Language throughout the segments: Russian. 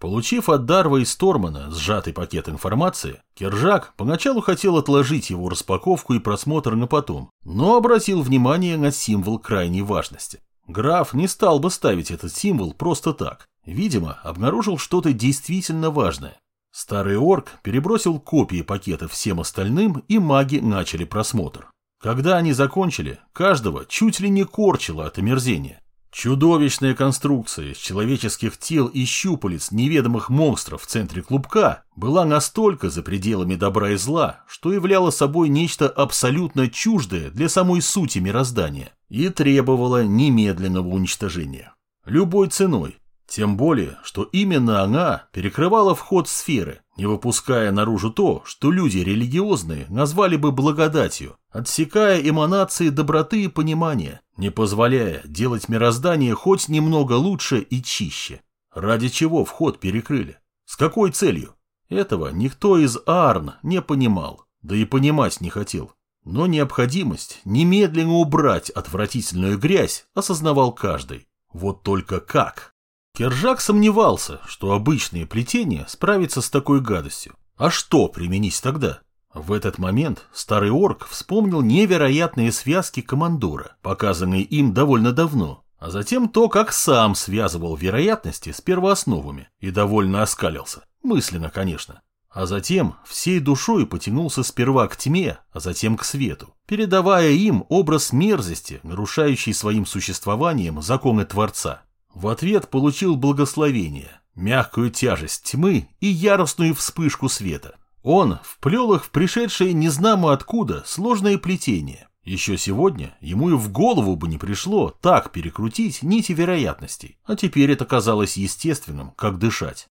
Получив от Дарва и Стормана сжатый пакет информации, Кержак поначалу хотел отложить его распаковку и просмотр на потом, но обратил внимание на символ крайней важности. Граф не стал бы ставить этот символ просто так. Видимо, обнаружил что-то действительно важное. Старый орк перебросил копии пакета всем остальным, и маги начали просмотр. Когда они закончили, каждого чуть ли не корчило от омерзения. Чудовищная конструкция из человеческих тел и щупалец неведомых монстров в центре клубка была настолько за пределами добра и зла, что являла собой нечто абсолютно чуждое для самой сути мироздания и требовала немедленного уничтожения. Любой ценой. Тем более, что именно она перекрывала вход сферы, не выпуская наружу то, что люди религиозные назвали бы благодатью, отсекая эманации доброты и понимания, не позволяя делать мироздание хоть немного лучше и чище. Ради чего вход перекрыли? С какой целью? Этого никто из Арн не понимал, да и понимать не хотел. Но необходимость немедленно убрать отвратительную грязь осознавал каждый. Вот только как? Кержак сомневался, что обычное плетение справится с такой гадостью. А что применить тогда? В этот момент старый орк вспомнил невероятные связки командора, показанные им довольно давно, а затем то, как сам связывал вероятности с первоосновами и довольно оскалился. Мысленно, конечно. А затем всей душой потянулся сперва к тьме, а затем к свету, передавая им образ мерзости, нарушающий своим существованием законы Творца. В ответ получил благословение, мягкую тяжесть тьмы и яростную вспышку света. Он вплел их в пришедшее незнамо откуда сложное плетение. Еще сегодня ему и в голову бы не пришло так перекрутить нити вероятностей, а теперь это казалось естественным, как дышать.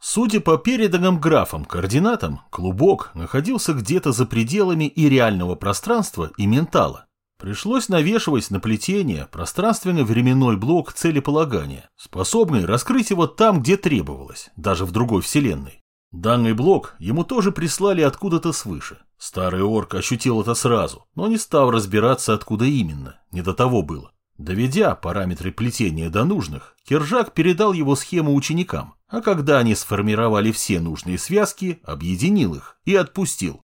Судя по переданным графам координатам, клубок находился где-то за пределами и реального пространства, и ментала. Пришлось навешивать на плетение пространственно-временной блок целеполагания, способный раскрыть его там, где требовалось, даже в другой вселенной. Данный блок ему тоже прислали откуда-то свыше. Старый орк ощутил это сразу, но не стал разбираться, откуда именно, не до того было. Доведя параметры плетения до нужных, Киржак передал его схему ученикам, а когда они сформировали все нужные связки, объединил их и отпустил.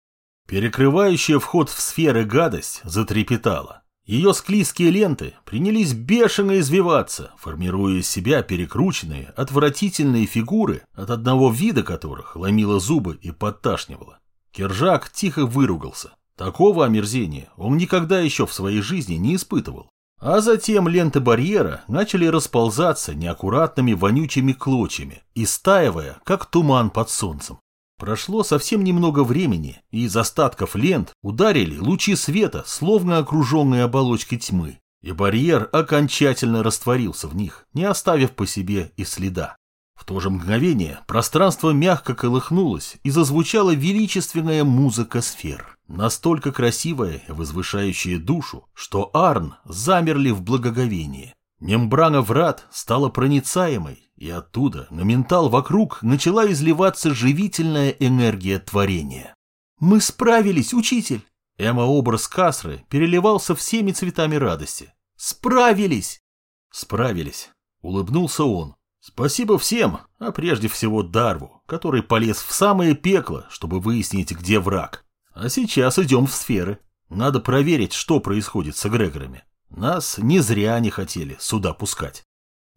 Перекрывающая вход в сферы гадость затрепетала. Ее склизкие ленты принялись бешено извиваться, формируя из себя перекрученные, отвратительные фигуры, от одного вида которых ломило зубы и подташнивало. Кержак тихо выругался. Такого омерзения он никогда еще в своей жизни не испытывал. А затем ленты барьера начали расползаться неаккуратными вонючими клочьями, истаивая, как туман под солнцем. Прошло совсем немного времени, и из остатков лент ударили лучи света, словно окруженные оболочкой тьмы, и барьер окончательно растворился в них, не оставив по себе и следа. В то же мгновение пространство мягко колыхнулось и зазвучала величественная музыка сфер, настолько красивая и возвышающая душу, что Арн замерли в благоговении. Мембрана врат стала проницаемой, и оттуда на ментал вокруг начала изливаться живительная энергия творения. «Мы справились, учитель!» Эмо-образ Касры переливался всеми цветами радости. «Справились!» «Справились!» — улыбнулся он. «Спасибо всем, а прежде всего Дарву, который полез в самое пекло, чтобы выяснить, где враг. А сейчас идем в сферы. Надо проверить, что происходит с эгрегорами. Нас не зря не хотели сюда пускать.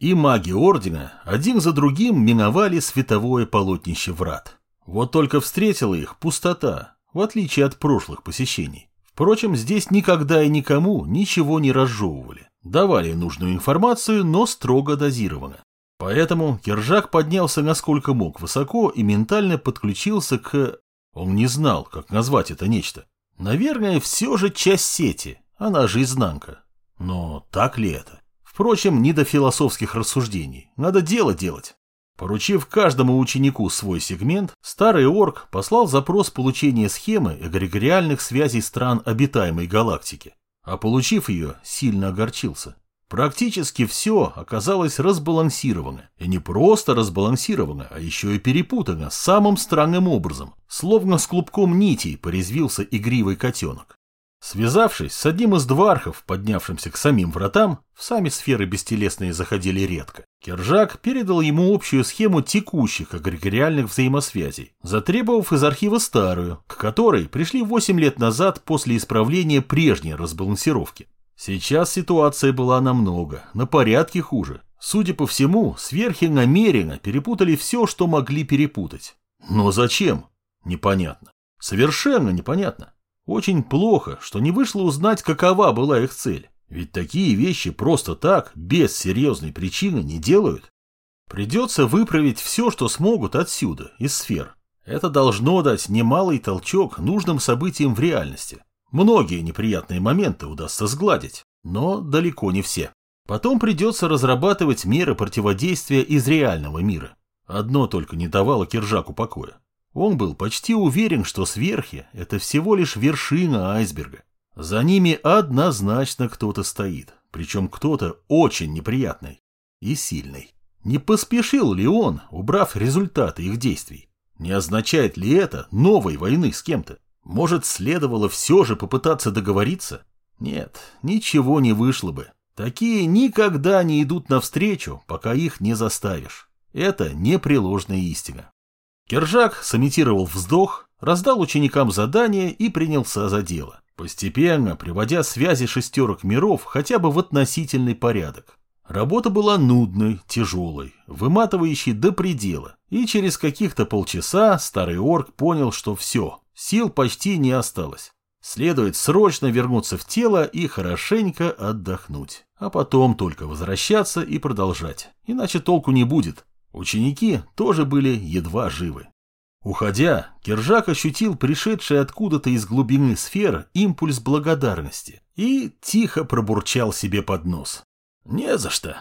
И маги Ордена один за другим миновали световое полотнище врат. Вот только встретила их пустота, в отличие от прошлых посещений. Впрочем, здесь никогда и никому ничего не разжевывали. Давали нужную информацию, но строго дозированно. Поэтому Кержак поднялся насколько мог высоко и ментально подключился к... Он не знал, как назвать это нечто. Наверное, все же часть сети, она же изнанка. Но так ли это? Впрочем, не до философских рассуждений. Надо дело делать. Поручив каждому ученику свой сегмент, старый орк послал запрос получения схемы эгрегориальных связей стран обитаемой галактики. А получив ее, сильно огорчился. Практически все оказалось разбалансировано. И не просто разбалансировано, а еще и перепутано самым странным образом. Словно с клубком нитей порезвился игривый котенок. Связавшись с одним из двархов, поднявшимся к самим вратам, в сами сферы бестелесные заходили редко, Кержак передал ему общую схему текущих эгрегориальных взаимосвязей, затребовав из архива старую, к которой пришли 8 лет назад после исправления прежней разбалансировки. Сейчас ситуация была намного, на порядке хуже. Судя по всему, сверхи намеренно перепутали все, что могли перепутать. Но зачем? Непонятно. Совершенно непонятно. Очень плохо, что не вышло узнать, какова была их цель. Ведь такие вещи просто так, без серьезной причины, не делают. Придется выправить все, что смогут отсюда, из сфер. Это должно дать немалый толчок нужным событиям в реальности. Многие неприятные моменты удастся сгладить, но далеко не все. Потом придется разрабатывать меры противодействия из реального мира. Одно только не давало Киржаку покоя. Он был почти уверен, что сверхи – это всего лишь вершина айсберга. За ними однозначно кто-то стоит, причем кто-то очень неприятный и сильный. Не поспешил ли он, убрав результаты их действий? Не означает ли это новой войны с кем-то? Может, следовало все же попытаться договориться? Нет, ничего не вышло бы. Такие никогда не идут навстречу, пока их не заставишь. Это непреложная истина. Кержак сымитировал вздох, раздал ученикам задание и принялся за дело, постепенно приводя связи шестерок миров хотя бы в относительный порядок. Работа была нудной, тяжелой, выматывающей до предела, и через каких-то полчаса старый орк понял, что все, сил почти не осталось. Следует срочно вернуться в тело и хорошенько отдохнуть, а потом только возвращаться и продолжать, иначе толку не будет. Ученики тоже были едва живы. Уходя, Кержак ощутил пришедший откуда-то из глубины сфер импульс благодарности и тихо пробурчал себе под нос. «Не за что.